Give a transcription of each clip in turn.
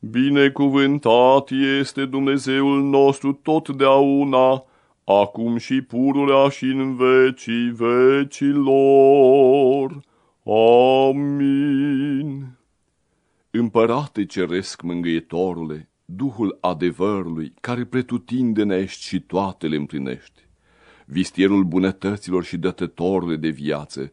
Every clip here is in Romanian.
Binecuvântat este Dumnezeul nostru totdeauna, acum și pururea și în vecii vecilor. Amin. Împărate ceresc mângâietorule, Duhul adevărului, care pretutindene ești și toate le împlinești, vistierul bunătăților și dătătorule de viață,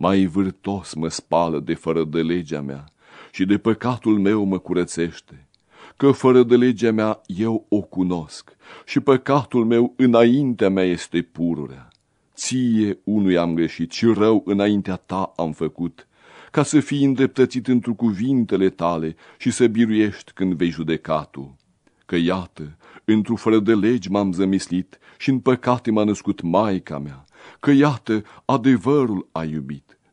Mai vârtos mă spală de fără de legea mea și de păcatul meu mă curățește, că fără de legea mea eu o cunosc și păcatul meu înaintea mea este pururea. Ție unui am greșit și rău înaintea ta am făcut, ca să fii îndreptățit într cuvintele tale și să biruiești când vei judeca tu. Că iată, într-o fără de legi m-am zămislit și în păcate m-a născut Maica mea, că iată, adevărul a iubit,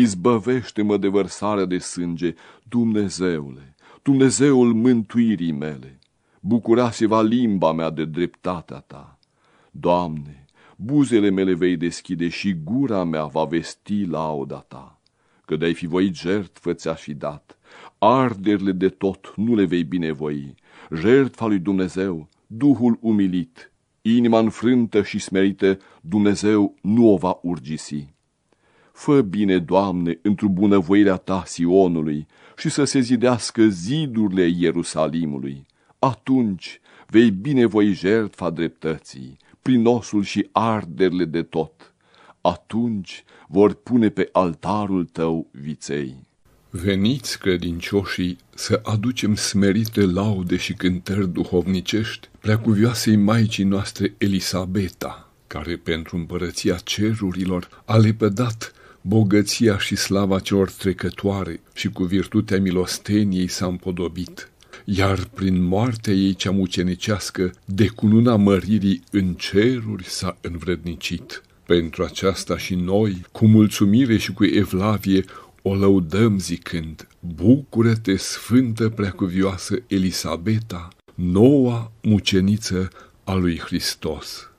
izbăvește-mă de vărsarea de sânge, Dumnezeule, Dumnezeul mântuirii mele. Bucura-se-va limba mea de dreptatea ta. Doamne, buzele mele vei deschide și gura mea va vesti lauda ta. Că de-ai fi voit jertfă ți-aș fi dat, arderile de tot nu le vei binevoi, jertfa lui Dumnezeu, Duhul umilit, inima înfrântă și smerită, Dumnezeu nu o va urgisi. Fă bine, Doamne, într-o bunăvoirea ta Sionului și să se zidească zidurile Ierusalimului. Atunci vei binevoi jertfa dreptății, prin osul și arderile de tot. Atunci vor pune pe altarul tău viței. Veniți, credincioșii, să aducem smerite laude și cântări duhovnicești preacuvioasei Maicii noastre Elisabeta, care pentru împărăția cerurilor a lepădat bogăția și slava celor trecătoare și cu virtutea milosteniei s-a împodobit, iar prin moartea ei cea mucenicească, de cununa măririi în ceruri s-a învrednicit. Pentru aceasta și noi, cu mulțumire și cu evlavie, o lăudăm zicând, Bucură-te, Sfântă Preacuvioasă Elisabeta, noua muceniță a lui Hristos.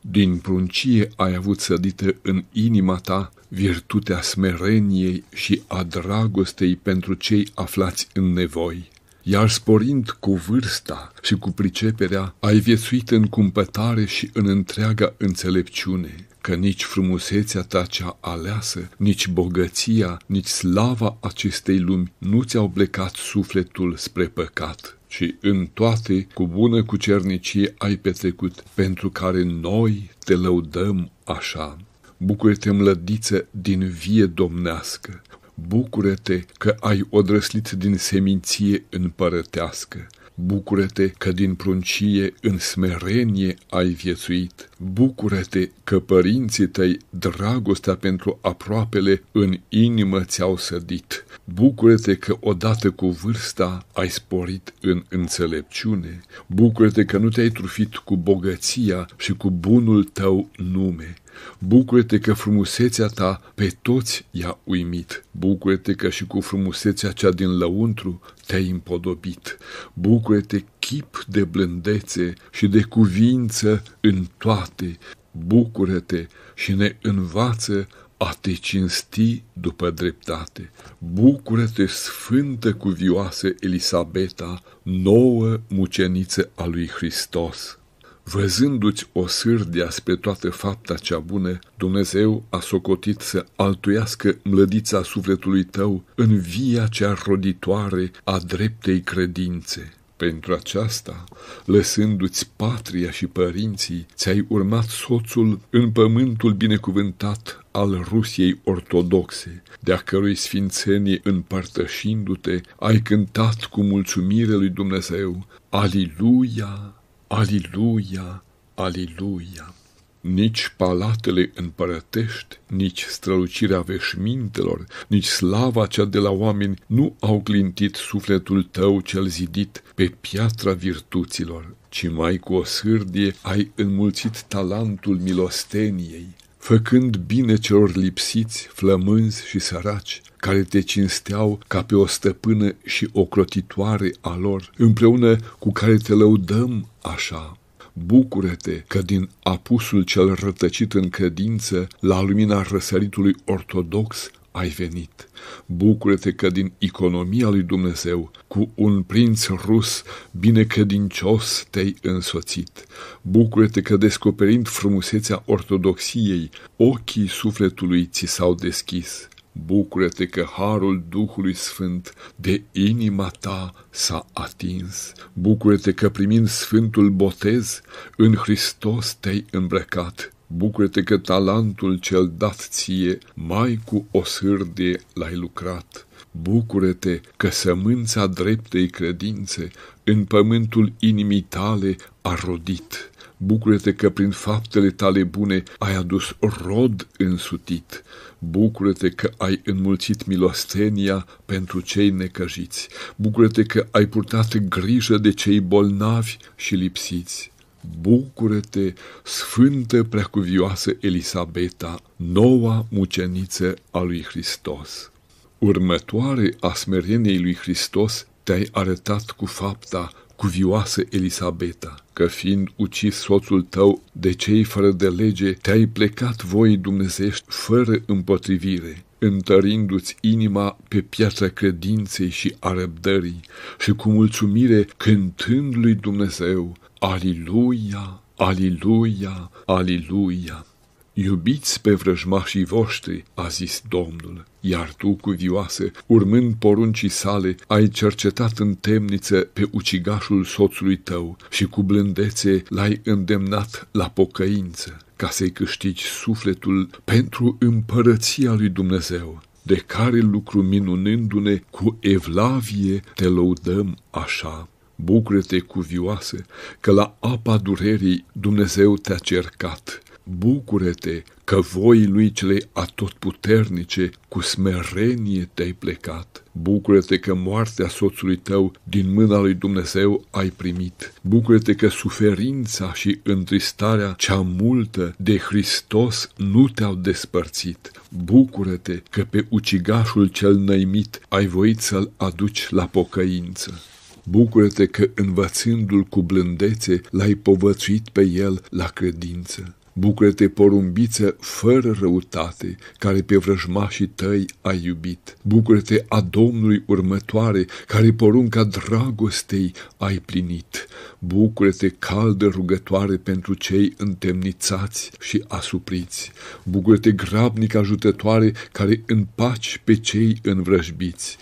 Din pruncie ai avut sădită în inima ta virtutea smereniei și a dragostei pentru cei aflați în nevoi. Iar sporind cu vârsta și cu priceperea, ai viețuit în cumpătare și în întreaga înțelepciune, că nici frumusețea ta cea aleasă, nici bogăția, nici slava acestei lumi nu ți-au plecat sufletul spre păcat, și în toate cu bună cucernicie ai petrecut, pentru care noi te lăudăm așa. Bucură-te, mlădiță, din vie domnească, bucură-te că ai odrăslit din seminție împărătească, Bucură-te că din pruncie în smerenie ai viețuit. Bucură-te că părinții tăi dragostea pentru aproapele în inimă ți-au sădit. Bucură-te că odată cu vârsta ai sporit în înțelepciune. Bucură-te că nu te-ai trufit cu bogăția și cu bunul tău nume. Bucură-te că frumusețea ta pe toți i-a uimit. Bucură-te că și cu frumusețea cea din lăuntru te-ai împodobit. Bucură-te chip de blândețe și de cuvință în toate. Bucură-te și ne învață a te cinsti după dreptate. Bucură-te, sfântă cuvioasă Elisabeta, nouă muceniță a lui Hristos. Văzându-ți o sârdea spre toată fapta cea bună, Dumnezeu a socotit să altuiască mlădița sufletului tău în via cea roditoare a dreptei credințe. Pentru aceasta, lăsându-ți patria și părinții, ți-ai urmat soțul în pământul binecuvântat al Rusiei ortodoxe, de-a cărui sfințenie împărtășindu-te, ai cântat cu mulțumire lui Dumnezeu, Aliluia, Aliluia, aliluia! Nici palatele împărătești, nici strălucirea veșmintelor, nici slava cea de la oameni nu au clintit sufletul tău cel zidit pe piatra virtuților, ci mai cu o sârdie ai înmulțit talentul milosteniei, făcând bine celor lipsiți, flămânzi și săraci, care te cinsteau ca pe o stăpână și o crotitoare a lor, împreună cu care te lăudăm așa. Bucură-te că din apusul cel rătăcit în credință, la lumina răsăritului ortodox, ai venit. Bucură-te că din economia lui Dumnezeu, cu un prinț rus binecredincios te-ai însoțit. Bucură-te că descoperind frumusețea ortodoxiei, ochii sufletului ți s-au deschis. Bucură-te că harul Duhului Sfânt de inima ta s-a atins. Bucură-te că primind Sfântul Botez, în Hristos te-ai îmbrăcat. Bucură-te că talentul cel dat ție, mai cu o sârdie l-ai lucrat. Bucură-te că sămânța dreptei credințe în pământul inimii tale a rodit. Bucură-te că prin faptele tale bune ai adus rod însutit. Bucură-te că ai înmulțit milostenia pentru cei necăjiți. Bucură-te că ai purtat grijă de cei bolnavi și lipsiți. Bucură-te, Sfântă Preacuvioasă Elisabeta, noua muceniță a lui Hristos. Următoare a smereniei lui Hristos te-ai arătat cu fapta cuvioasă Elisabeta, că fiind ucis soțul tău de cei fără de lege, te-ai plecat voi dumnezești fără împotrivire, întărindu-ți inima pe piața credinței și a răbdării și cu mulțumire cântând lui Dumnezeu, Aliluia, Aliluia, Aliluia. Iubiți pe vrăjmașii voștri, a zis Domnul, iar tu, cuvioasă, urmând poruncii sale, ai cercetat în temniță pe ucigașul soțului tău și cu blândețe l-ai îndemnat la pocăință, ca să-i câștigi sufletul pentru împărăția lui Dumnezeu. de care lucru minunându-ne cu evlavie te lăudăm așa. Bucură-te, cuvioasă, că la apa durerii Dumnezeu te-a cercat. Bucură-te că voi lui cele atotputernice cu smerenie te-ai plecat. Bucură-te că moartea soțului tău din mâna lui Dumnezeu ai primit. Bucură-te că suferința și întristarea cea multă de Hristos nu te-au despărțit. Bucură-te că pe ucigașul cel năimit ai voit să-l aduci la pocăință. Bucură-te că învățându-l cu blândețe l-ai povățuit pe el la credință. Bucură-te, porumbiță, fără răutate, care pe vrăjmașii tăi ai iubit. Bucură-te a Domnului următoare, care porunca dragostei ai plinit. Bucură-te, caldă rugătoare pentru cei întemnițați și asupriți. Bucură-te, grabnic ajutătoare, care împaci pe cei învrăjbiți.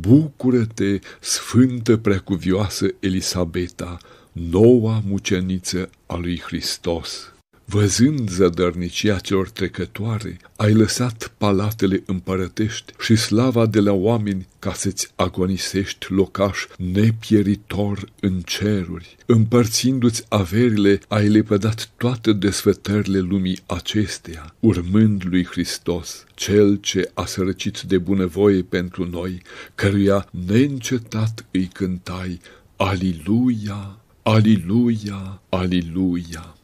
Bucură-te, sfântă preacuvioasă Elisabeta, noua muceniță a lui Hristos. Văzând zădărnicia celor trecătoare, ai lăsat palatele împărătești și slava de la oameni ca să-ți agonisești locaș nepieritor în ceruri. Împărțindu-ți averile, ai lepădat toate desfătările lumii acesteia, urmând lui Hristos, cel ce a sărăcit de bunăvoie pentru noi, căruia neîncetat îi cântai, Aliluia, Aliluia, Aliluia.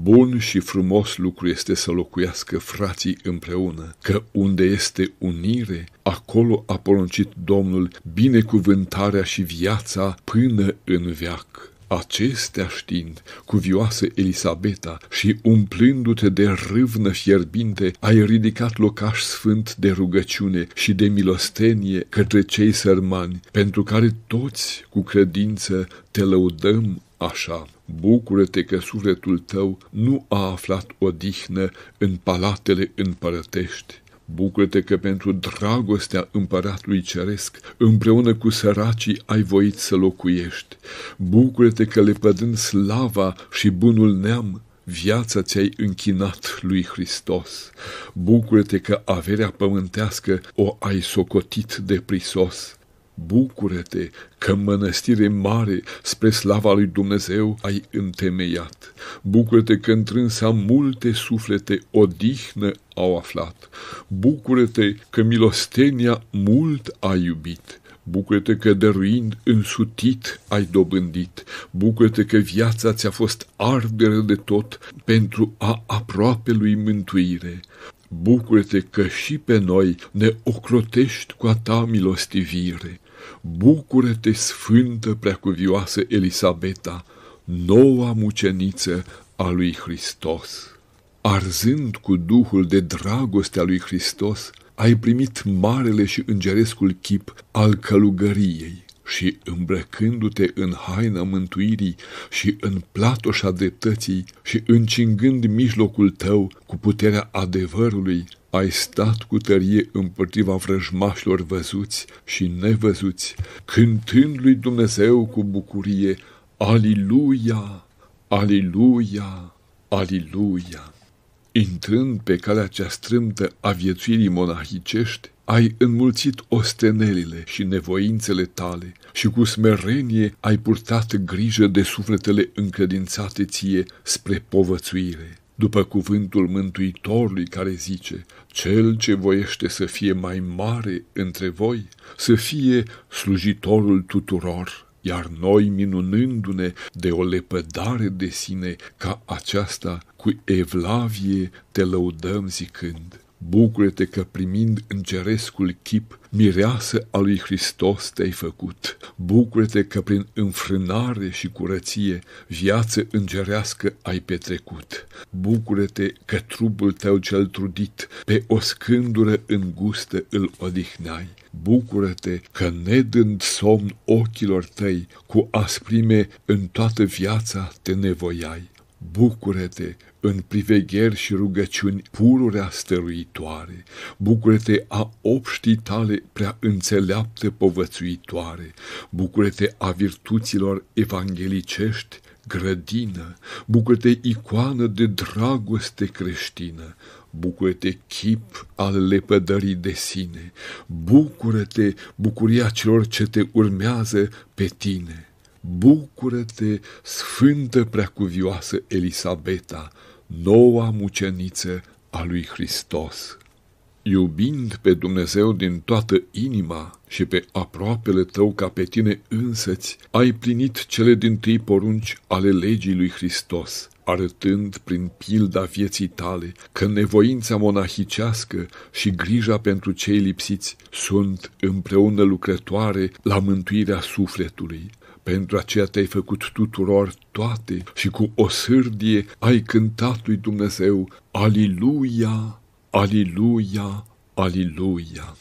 Bun și frumos lucru este să locuiască frații împreună, că unde este unire, acolo a poruncit Domnul binecuvântarea și viața până în veac. Acestea știind, cuvioasă Elisabeta și umplându-te de râvnă fierbinte, ai ridicat locaș sfânt de rugăciune și de milostenie către cei sărmani, pentru care toți cu credință te lăudăm așa. Bucură-te că sufletul tău nu a aflat odihnă în palatele împărătești. Bucură-te că pentru dragostea împăratului ceresc, împreună cu săracii ai voit să locuiești. Bucură-te că lepădând slava și bunul neam, viața ți-ai închinat lui Hristos. Bucură-te că averea pământească o ai socotit de prisos. Bucură-te că mănăstire mare spre slava lui Dumnezeu ai întemeiat. Bucură-te că întrânsa multe suflete odihnă au aflat. Bucură-te că milostenia mult ai iubit. Bucură-te că dăruind însutit ai dobândit. Bucură-te că viața ți-a fost ardere de tot pentru a aproape lui mântuire. Bucură-te că și pe noi ne ocrotești cu a ta milostivire. Bucură-te, sfântă preacuvioasă Elisabeta, noua muceniță a lui Hristos. Arzând cu duhul de dragoste a lui Hristos, ai primit marele și îngerescul chip al călugăriei și îmbrăcându-te în haina mântuirii și în platoșa dreptății și încingând mijlocul tău cu puterea adevărului, ai stat cu tărie împotriva vrăjmașilor văzuți și nevăzuți, cântând lui Dumnezeu cu bucurie, Aliluia, Aliluia, Aliluia. Intrând pe calea cea strâmtă a viețuirii monahicești, ai înmulțit ostenelile și nevoințele tale și cu smerenie ai purtat grijă de sufletele încredințate ție spre povățuire. După cuvântul Mântuitorului care zice, Cel ce voiește să fie mai mare între voi, să fie slujitorul tuturor, iar noi, minunându-ne de o lepădare de sine ca aceasta, cu evlavie te lăudăm zicând, Bucură-te că primind îngerescul chip, mireasă a lui Hristos te-ai făcut. Bucură-te că prin înfrânare și curăție viață îngerească ai petrecut. Bucură-te că trupul tău cel trudit pe o scândură îngustă îl odihneai. Bucură-te că nedând somn ochilor tăi, cu asprime în toată viața te nevoiai. Bucură-te în privegheri și rugăciuni pururea stăruitoare, bucură-te a obștii tale prea înțeleaptă povățuitoare, bucură-te a virtuților evanghelicești grădină, bucură-te icoană de dragoste creștină, bucură-te chip al lepădării de sine, bucură-te bucuria celor ce te urmează pe tine. Bucură-te, Sfântă Preacuvioasă Elisabeta, noua muceniță a lui Hristos. Iubind pe Dumnezeu din toată inima și pe aproapele tău ca pe tine însăți, ai plinit cele din tâi porunci ale legii lui Hristos, arătând prin pilda vieții tale că nevoința monahicească și grija pentru cei lipsiți sunt împreună lucrătoare la mântuirea sufletului. Pentru aceea te-ai făcut tuturor toate și cu o sârdie ai cântat lui Dumnezeu, Aliluia, Aliluia, Aliluia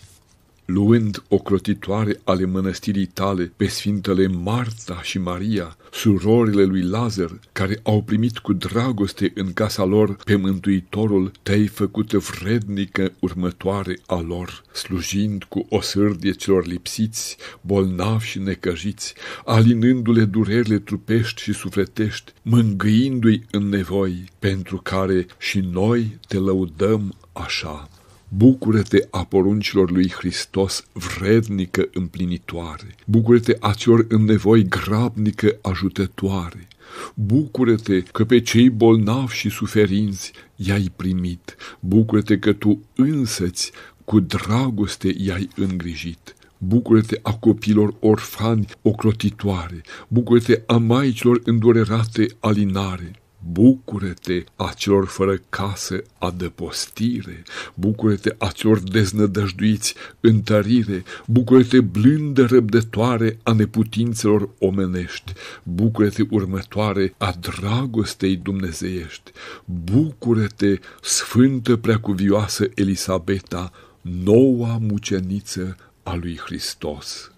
luând ocrotitoare ale mănăstirii tale pe sfintele Marta și Maria, surorile lui Lazar, care au primit cu dragoste în casa lor pe Mântuitorul, te-ai făcut vrednică următoare a lor, slujind cu o sârdie celor lipsiți, bolnavi și necăjiți, alinându-le durerile trupești și sufletești, mângâindu-i în nevoi, pentru care și noi te lăudăm așa. Bucură-te a poruncilor lui Hristos vrednică împlinitoare. Bucură-te a celor în nevoi grabnică ajutătoare. Bucură-te că pe cei bolnavi și suferinți i-ai primit. Bucură-te că tu însăți cu dragoste i-ai îngrijit. Bucură-te a copilor orfani ocrotitoare, bucură-te a maicilor îndurerate alinare, Bucură-te a celor fără casă adăpostire, bucură-te a celor deznădăjduiți întărire, bucură-te blândă răbdătoare a neputințelor omenești, bucură-te următoare a dragostei dumnezeiești, bucură-te, Sfântă Preacuvioasă Elisabeta, noua muceniță a lui Hristos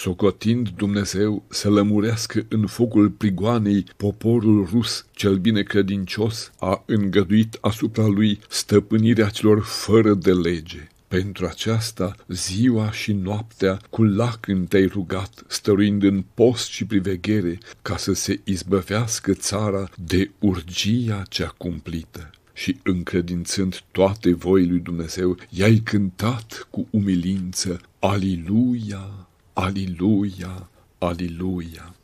socotind Dumnezeu să lămurească în focul prigoanei poporul rus cel bine credincios, a îngăduit asupra lui stăpânirea celor fără de lege. Pentru aceasta, ziua și noaptea, cu lacrimi te-ai rugat, stăruind în post și priveghere, ca să se izbăvească țara de urgia cea cumplită și încredințând toate voi lui Dumnezeu, i-ai cântat cu umilință, Aliluia, Aliluia, Aliluia!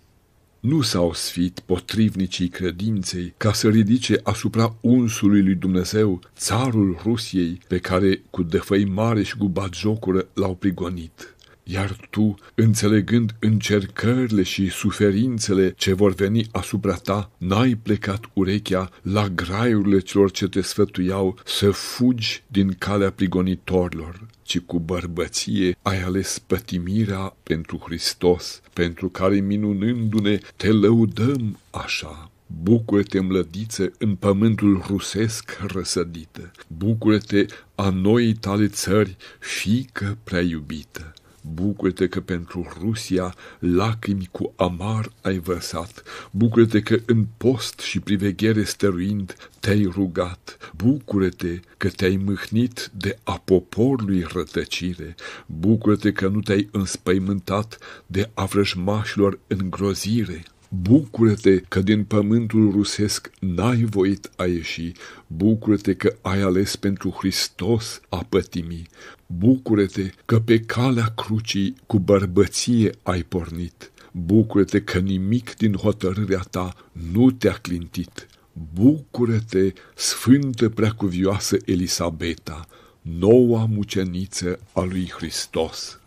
Nu s-au sfit potrivnicii credinței ca să ridice asupra unsului lui Dumnezeu țarul Rusiei pe care cu defăimare și cu batjocură l-au prigonit. Iar tu, înțelegând încercările și suferințele ce vor veni asupra ta, n-ai plecat urechea la graiurile celor ce te sfătuiau să fugi din calea prigonitorilor, ci cu bărbăție ai ales pătimirea pentru Hristos, pentru care minunându-ne te lăudăm așa. Bucură-te, mlădiță, în pământul rusesc răsădită. Bucură-te a noii tale țări, fică prea iubită. Bucură-te că pentru Rusia lacrimi cu amar ai vărsat. Bucură-te că în post și priveghere stăruind te-ai rugat. Bucură-te că te-ai mâhnit de a poporului rătăcire. Bucură-te că nu te-ai înspăimântat de a vrăjmașilor îngrozire. Bucură-te că din pământul rusesc n-ai voit a ieși, bucură-te că ai ales pentru Hristos a pătimi, bucură-te că pe calea crucii cu bărbăție ai pornit, bucură-te că nimic din hotărârea ta nu te-a clintit, bucură-te, Sfântă Preacuvioasă Elisabeta, noua muceniță a lui Hristos.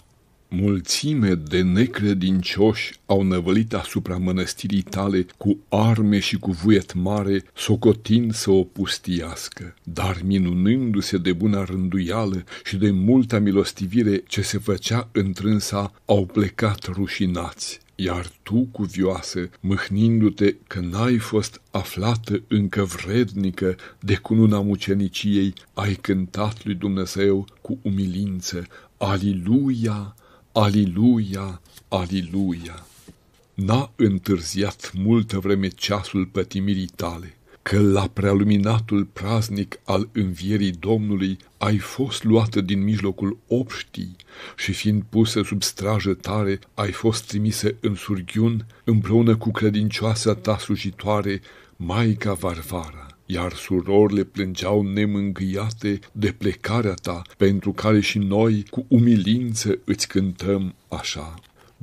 Mulțime de necredincioși au năvălit asupra mănăstirii tale cu arme și cu vuiet mare, socotind să o pustiască, dar minunându-se de bună rânduială și de multa milostivire ce se făcea întrânsa, au plecat rușinați. Iar tu, cuvioasă, mâhnindu-te că n-ai fost aflată încă vrednică de cununa muceniciei, ai cântat lui Dumnezeu cu umilință, Aliluia, Aliluia, aliluia! N-a întârziat multă vreme ceasul pătimirii tale, că la prealuminatul praznic al învierii Domnului ai fost luată din mijlocul obștii și fiind pusă sub strajă tare, ai fost trimisă în surghiun împreună cu credincioasa ta slujitoare, Maica Varvara iar surorile plângeau nemângâiate de plecarea ta, pentru care și noi cu umilință îți cântăm așa.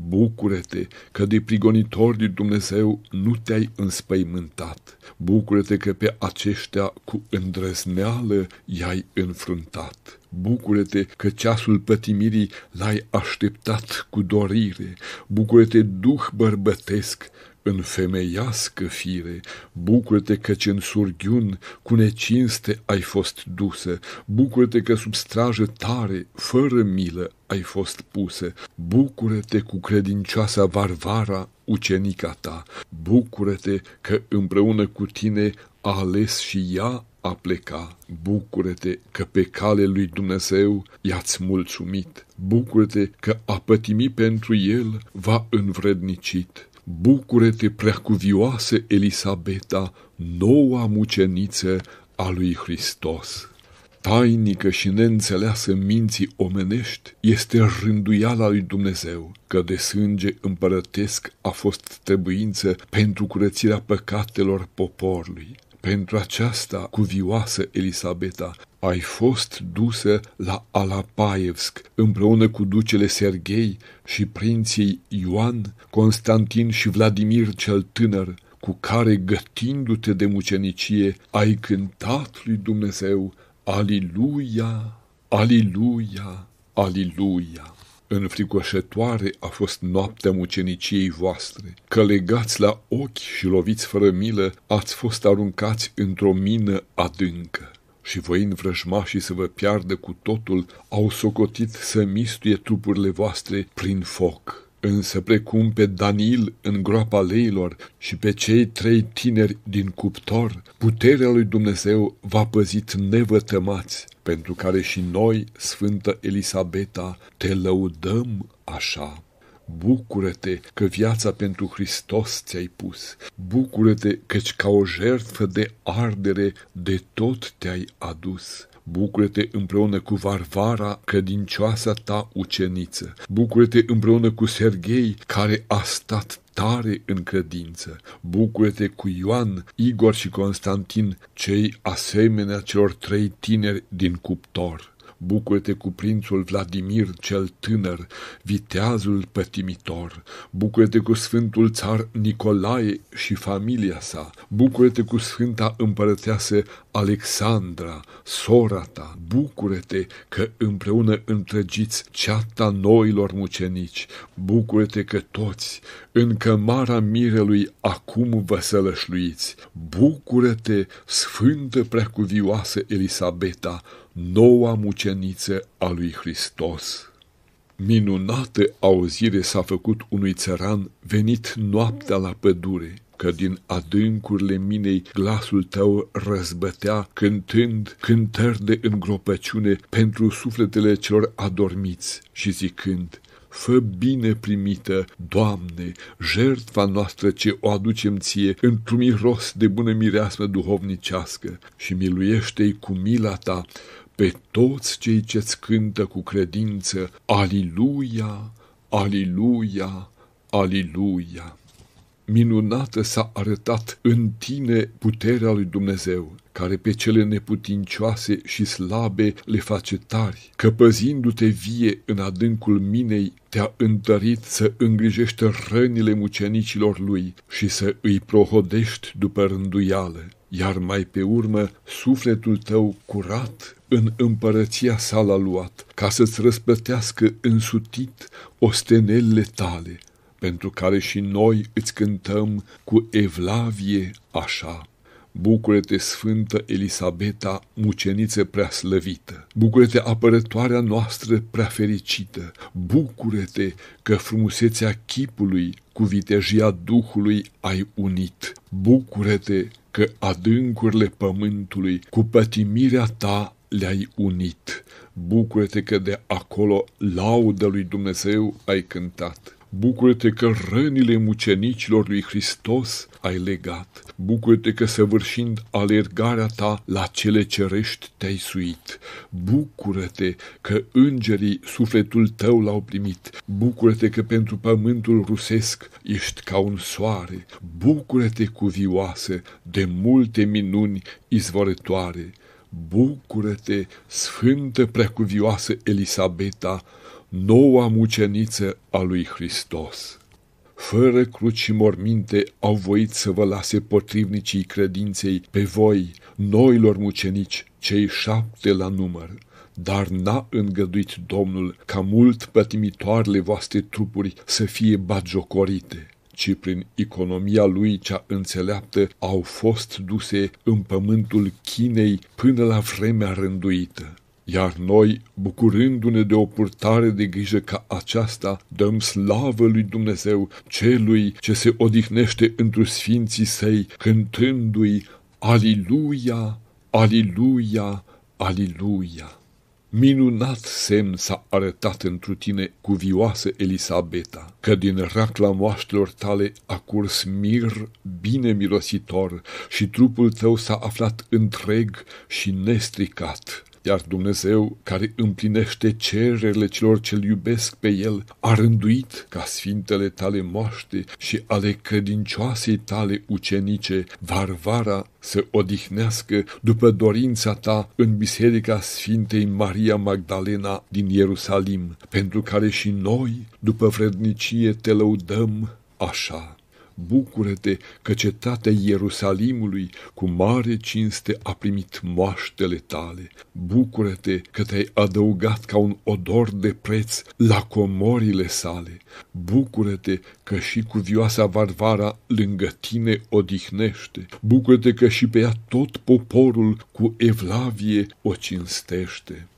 Bucură-te că de prigonitor de Dumnezeu nu te-ai înspăimântat. Bucură-te că pe aceștia cu îndrăzneală i-ai înfruntat. Bucură-te că ceasul pătimirii l-ai așteptat cu dorire. Bucură-te, duh bărbătesc, în femeiască fire, bucură-te căci în surghiun cu necinste ai fost dusă, bucură-te că sub strajă tare, fără milă, ai fost pusă, bucură-te cu credincioasa Varvara, ucenica ta, bucură-te că împreună cu tine a ales și ea a pleca. Bucură-te că pe cale lui Dumnezeu i-ați mulțumit. Bucură-te că a pătimi pentru el va învrednicit. Bucură-te, preacuvioasă Elisabeta, noua muceniță a lui Hristos. Tainică și neînțeleasă minții omenești este rânduiala lui Dumnezeu, că de sânge împărătesc a fost trebuință pentru curățirea păcatelor poporului. Pentru aceasta cuvioasă Elisabeta ai fost dusă la Alapaevsk împreună cu ducele Serghei și prinții Ioan, Constantin și Vladimir cel tânăr, cu care, gătindu-te de mucenicie, ai cântat lui Dumnezeu, Aliluia, Aliluia, Aliluia. Înfricoșătoare a fost noaptea muceniciei voastre, că legați la ochi și loviți fără milă, ați fost aruncați într-o mină adâncă și voind vrăjmașii să vă piardă cu totul, au socotit să mistuie trupurile voastre prin foc. Însă precum pe Danil în groapa leilor și pe cei trei tineri din cuptor, puterea lui Dumnezeu va păzit nevătămați, pentru care și noi, Sfântă Elisabeta, te lăudăm așa. Bucură-te că viața pentru Hristos ți-ai pus. Bucură-te căci ca o jertfă de ardere de tot te-ai adus. Bucură-te împreună cu Varvara, credincioasa ta uceniță. Bucură-te împreună cu Serghei, care a stat tare în credință. Bucură-te cu Ioan, Igor și Constantin, cei asemenea celor trei tineri din cuptor bucură-te cu prințul Vladimir cel tânăr, viteazul pătimitor, bucură-te cu sfântul țar Nicolae și familia sa, bucură-te cu sfânta împărăteasă Alexandra, sora ta, bucură-te că împreună întregiți ceata noilor mucenici, bucură-te că toți în cămara mirelui acum vă sălășluiți, bucură-te, sfântă preacuvioasă Elisabeta, noua muceniță a lui Hristos. Minunată auzire s-a făcut unui țăran venit noaptea la pădure, că din adâncurile minei glasul tău răzbătea cântând cântări de îngropăciune pentru sufletele celor adormiți și zicând, Fă bine primită, Doamne, jertfa noastră ce o aducem ție într-un miros de bună mireasmă duhovnicească și miluiește-i cu mila ta pe toți cei ce-ți cântă cu credință, Aliluia, Aliluia, Aliluia. Minunată s-a arătat în tine puterea lui Dumnezeu, care pe cele neputincioase și slabe le face tari, că păzindu-te vie în adâncul minei, te-a întărit să îngrijești rănile mucenicilor lui și să îi prohodești după rânduială, iar mai pe urmă sufletul tău curat în împărăția sa l-a luat, ca să-ți răsplătească însutit ostenelele tale, pentru care și noi îți cântăm cu evlavie așa. Bucură-te, Sfântă Elisabeta, muceniță prea slăvită! Bucură-te, apărătoarea noastră prea fericită! Bucură-te că frumusețea chipului cu vitejia Duhului ai unit! Bucură-te că adâncurile pământului cu pătimirea ta le-ai unit. Bucură-te că de acolo laudă lui Dumnezeu ai cântat. Bucură-te că rănile mucenicilor lui Hristos ai legat. Bucură-te că săvârșind alergarea ta la cele cerești te-ai suit. Bucură-te că îngerii sufletul tău l-au primit. Bucură-te că pentru pământul rusesc ești ca un soare. Bucură-te cuvioasă de multe minuni izvorătoare. Bucură-te, Sfântă Preacuvioasă Elisabeta, noua muceniță a lui Hristos. Fără cruci și morminte au voit să vă lase potrivnicii credinței pe voi, noilor mucenici, cei șapte la număr, dar n-a îngăduit Domnul ca mult pătimitoarele voastre trupuri să fie bagiocorite ci prin economia lui cea înțeleaptă au fost duse în pământul Chinei până la vremea rânduită. Iar noi, bucurându-ne de o purtare de grijă ca aceasta, dăm slavă lui Dumnezeu, celui ce se odihnește într sfinții săi, cântându-i Aliluia, Aliluia, Aliluia. Minunat semn s-a arătat întru tine, cuvioasă Elisabeta, că din racla moaștelor tale a curs mir bine mirositor și trupul tău s-a aflat întreg și nestricat iar Dumnezeu, care împlinește cererile celor ce-L iubesc pe El, a rânduit ca sfintele tale moaște și ale credincioasei tale ucenice, Varvara, să odihnească după dorința ta în Biserica Sfintei Maria Magdalena din Ierusalim, pentru care și noi, după vrednicie, te lăudăm așa. Bucură-te că cetatea Ierusalimului cu mare cinste a primit moaștele tale. Bucură-te că te-ai adăugat ca un odor de preț la comorile sale. Bucură-te că și cu vioasa Varvara lângă tine odihnește. Bucură-te că și pe ea tot poporul cu evlavie o cinstește.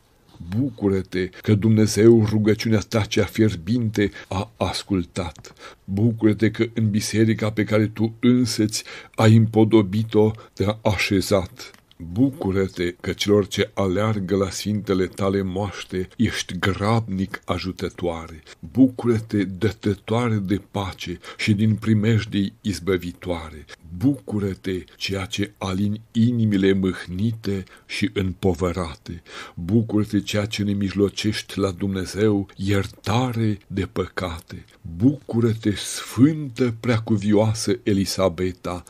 Bucură-te că Dumnezeu rugăciunea ta cea fierbinte a ascultat. Bucură-te că în biserica pe care tu însăți ai împodobit-o te-a așezat. Bucură-te că celor ce aleargă la sfintele tale moaște ești grabnic ajutătoare. Bucură-te dătătoare de pace și din primejdii izbăvitoare. Bucură-te ceea ce alin inimile mâhnite și împovărate. Bucură-te ceea ce ne mijlocești la Dumnezeu iertare de păcate. Bucură-te, Sfântă Preacuvioasă Elisabeta,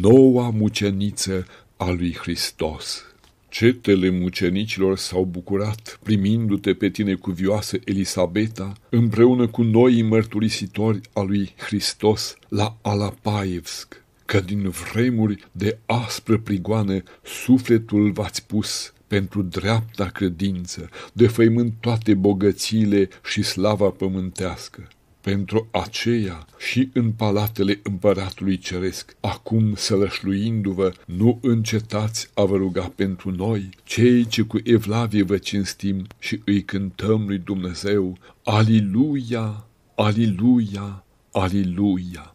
noua muceniță a lui Hristos. Cetele mucenicilor s-au bucurat, primindu-te pe tine cuvioasă Elisabeta, împreună cu noi mărturisitori a lui Hristos la Alapaevsk, că din vremuri de aspră prigoană sufletul v-ați pus pentru dreapta credință, defăimând toate bogățiile și slava pământească. Pentru aceea și în palatele împăratului ceresc, acum sălășluindu-vă, nu încetați a vă ruga pentru noi, cei ce cu evlavie vă cinstim și îi cântăm lui Dumnezeu, Aliluia, Aliluia, Aliluia.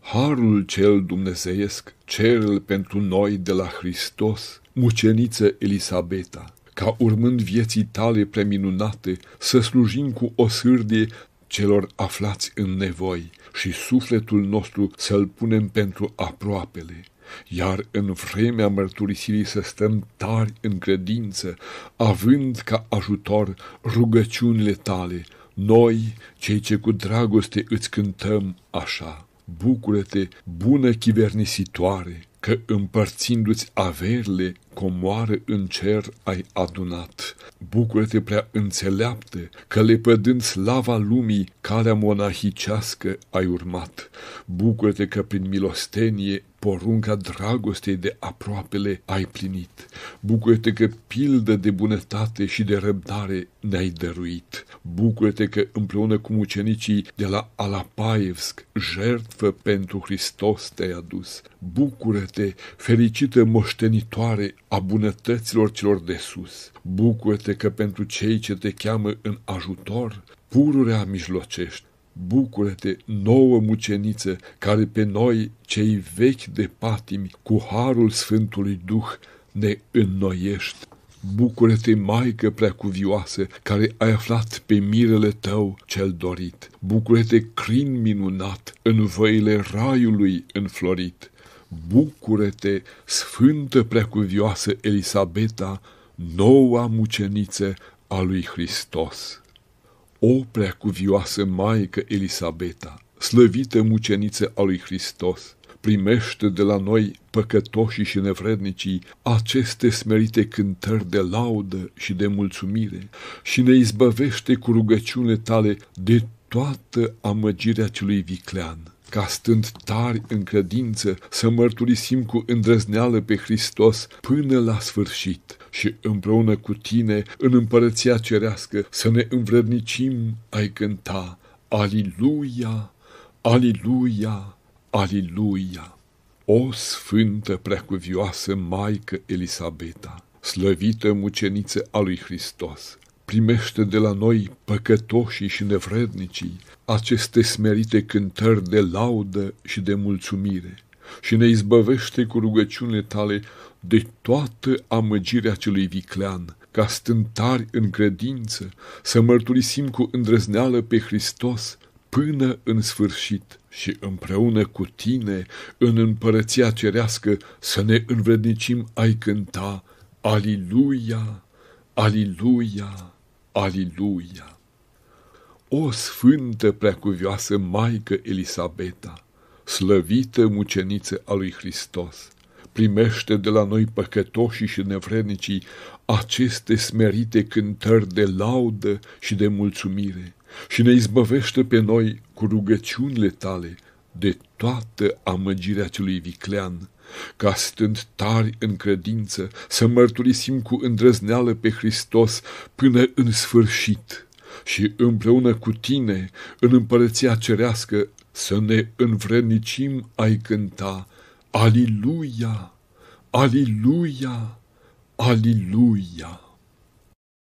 Harul cel dumnezeiesc, cerul pentru noi de la Hristos, muceniță Elisabeta, ca urmând vieții tale preminunate, să slujim cu o sârdie celor aflați în nevoi și sufletul nostru să-l punem pentru aproapele, iar în vremea mărturisirii să stăm tari în credință, având ca ajutor rugăciunile tale, noi, cei ce cu dragoste îți cântăm așa. Bucură-te, bună chivernisitoare, că împărțindu-ți averile, comoară în cer ai adunat. Bucură-te prea înțeleaptă, că lepădând slava lumii, calea monahicească ai urmat. Bucură-te că prin milostenie porunca dragostei de aproapele ai plinit. Bucură-te că pildă de bunătate și de răbdare ne-ai dăruit. Bucură-te că împreună cu mucenicii de la Alapaevsk, jertfă pentru Hristos te-ai adus. Bucură-te, fericită moștenitoare a bunătăților celor de sus. Bucură-te că pentru cei ce te cheamă în ajutor, pururea mijlocești. Bucură-te, nouă muceniță, care pe noi, cei vechi de patimi, cu harul Sfântului Duh, ne înnoiești. Bucură-te, Maică preacuvioasă, care ai aflat pe mirele tău cel dorit. Bucură-te, crin minunat, în văile raiului înflorit. Bucură-te, sfântă preacuvioasă Elisabeta, noua muceniță a lui Hristos. O preacuvioasă Maică Elisabeta, slăvită muceniță a lui Hristos, primește de la noi, păcătoșii și nevrednicii, aceste smerite cântări de laudă și de mulțumire și ne izbăvește cu rugăciunile tale de toată amăgirea celui viclean ca stând tari în credință să mărturisim cu îndrăzneală pe Hristos până la sfârșit și împreună cu tine în împărăția cerească să ne învrednicim ai cânta Aliluia, Aliluia, Aliluia! O sfântă preacuvioasă Maică Elisabeta, slăvită muceniță a lui Hristos, primește de la noi păcătoșii și nevrednicii aceste smerite cântări de laudă și de mulțumire și ne izbăvește cu rugăciunile tale de toată amăgirea celui viclean, ca stântari în credință, să mărturisim cu îndrăzneală pe Hristos până în sfârșit și împreună cu tine în împărăția cerească să ne învrednicim ai cânta Aliluia, Aliluia, Aliluia. O sfântă preacuvioasă Maică Elisabeta, slăvită muceniță a lui Hristos, primește de la noi păcătoșii și nevrednicii aceste smerite cântări de laudă și de mulțumire și ne izbăvește pe noi cu rugăciunile tale de toată amăgirea celui viclean, ca stând tari în credință să mărturisim cu îndrăzneală pe Hristos până în sfârșit și împreună cu tine în împărăția cerească să ne învrednicim ai cânta Aliluia, Aliluia, Aliluia.